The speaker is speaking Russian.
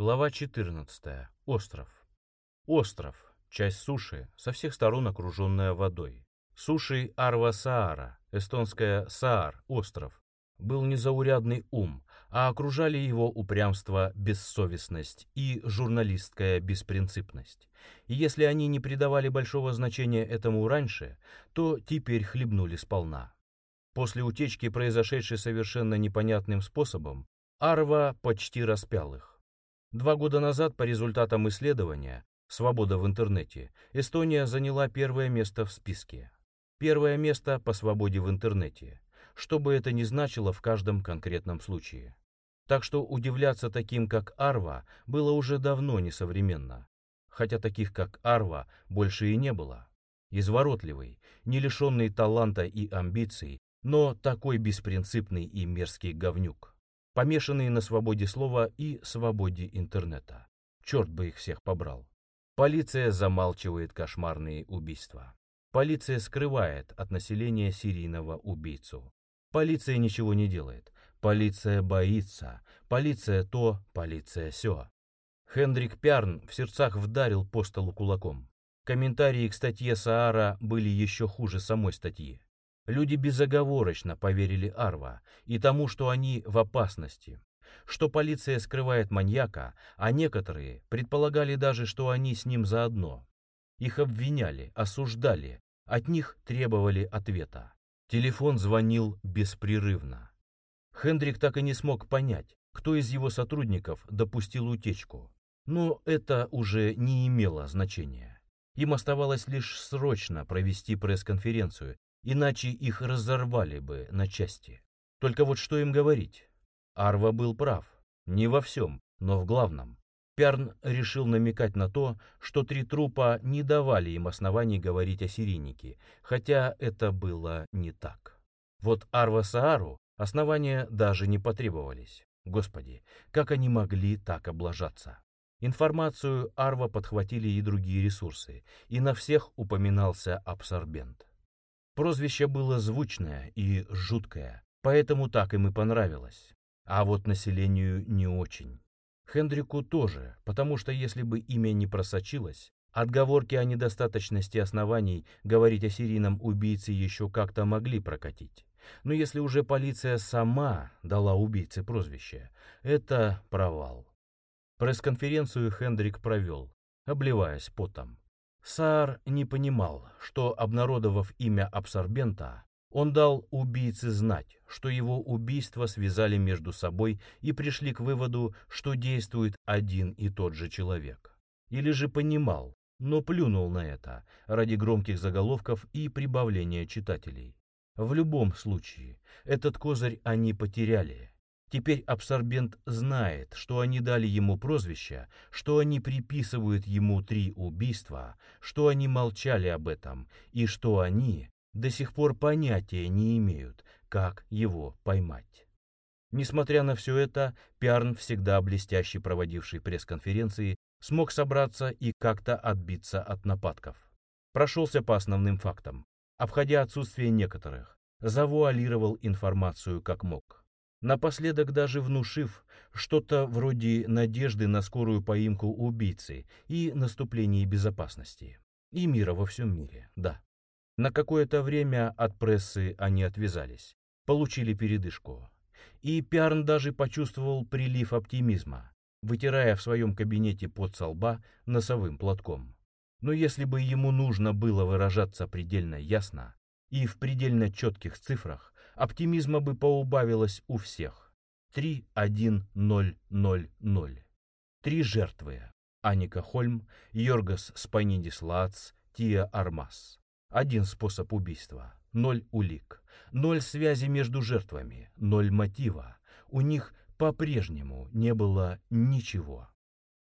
Глава 14. Остров. Остров. Часть суши, со всех сторон окруженная водой. Суши Арва-Саара, эстонская Саар, остров, был незаурядный ум, а окружали его упрямство, бессовестность и журналистская беспринципность. И если они не придавали большого значения этому раньше, то теперь хлебнули сполна. После утечки, произошедшей совершенно непонятным способом, Арва почти распял их. Два года назад, по результатам исследования «Свобода в интернете», Эстония заняла первое место в списке. Первое место по свободе в интернете, что бы это ни значило в каждом конкретном случае. Так что удивляться таким, как Арва, было уже давно несовременно. Хотя таких, как Арва, больше и не было. Изворотливый, не лишенный таланта и амбиций, но такой беспринципный и мерзкий говнюк. Помешанный на свободе слова и свободе интернета. Черт бы их всех побрал. Полиция замалчивает кошмарные убийства. Полиция скрывает от населения серийного убийцу. Полиция ничего не делает. Полиция боится. Полиция то, полиция сё. Хендрик Пярн в сердцах вдарил по столу кулаком. Комментарии к статье Саара были еще хуже самой статьи. Люди безоговорочно поверили Арва и тому, что они в опасности, что полиция скрывает маньяка, а некоторые предполагали даже, что они с ним заодно. Их обвиняли, осуждали, от них требовали ответа. Телефон звонил беспрерывно. Хендрик так и не смог понять, кто из его сотрудников допустил утечку. Но это уже не имело значения. Им оставалось лишь срочно провести пресс-конференцию, иначе их разорвали бы на части. Только вот что им говорить? Арва был прав. Не во всем, но в главном. Пярн решил намекать на то, что три трупа не давали им оснований говорить о серийнике, хотя это было не так. Вот Арва Саару основания даже не потребовались. Господи, как они могли так облажаться? Информацию Арва подхватили и другие ресурсы, и на всех упоминался абсорбент. Прозвище было звучное и жуткое, поэтому так им и понравилось. А вот населению не очень. Хендрику тоже, потому что если бы имя не просочилось, отговорки о недостаточности оснований говорить о серийном убийце еще как-то могли прокатить. Но если уже полиция сама дала убийце прозвище, это провал. Пресс-конференцию Хендрик провел, обливаясь потом. Саар не понимал, что, обнародовав имя абсорбента, он дал убийце знать, что его убийства связали между собой и пришли к выводу, что действует один и тот же человек. Или же понимал, но плюнул на это ради громких заголовков и прибавления читателей. В любом случае, этот козырь они потеряли. Теперь абсорбент знает, что они дали ему прозвище, что они приписывают ему три убийства, что они молчали об этом и что они до сих пор понятия не имеют, как его поймать. Несмотря на все это, Пиарн, всегда блестяще проводивший пресс-конференции, смог собраться и как-то отбиться от нападков. Прошелся по основным фактам, обходя отсутствие некоторых, завуалировал информацию как мог. Напоследок даже внушив что-то вроде надежды на скорую поимку убийцы и наступление безопасности. И мира во всем мире, да. На какое-то время от прессы они отвязались, получили передышку. И Пиарн даже почувствовал прилив оптимизма, вытирая в своем кабинете под со лба носовым платком. Но если бы ему нужно было выражаться предельно ясно и в предельно четких цифрах, оптимизма бы поубавилось у всех. 3-1-0-0-0. Три жертвы. Аника Хольм, Йоргас Спайнидис Лац, Тия Армас. Один способ убийства. Ноль улик. Ноль связи между жертвами. Ноль мотива. У них по-прежнему не было ничего.